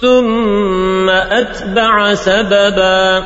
ثم أتبع سببا.